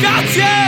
Gotcha.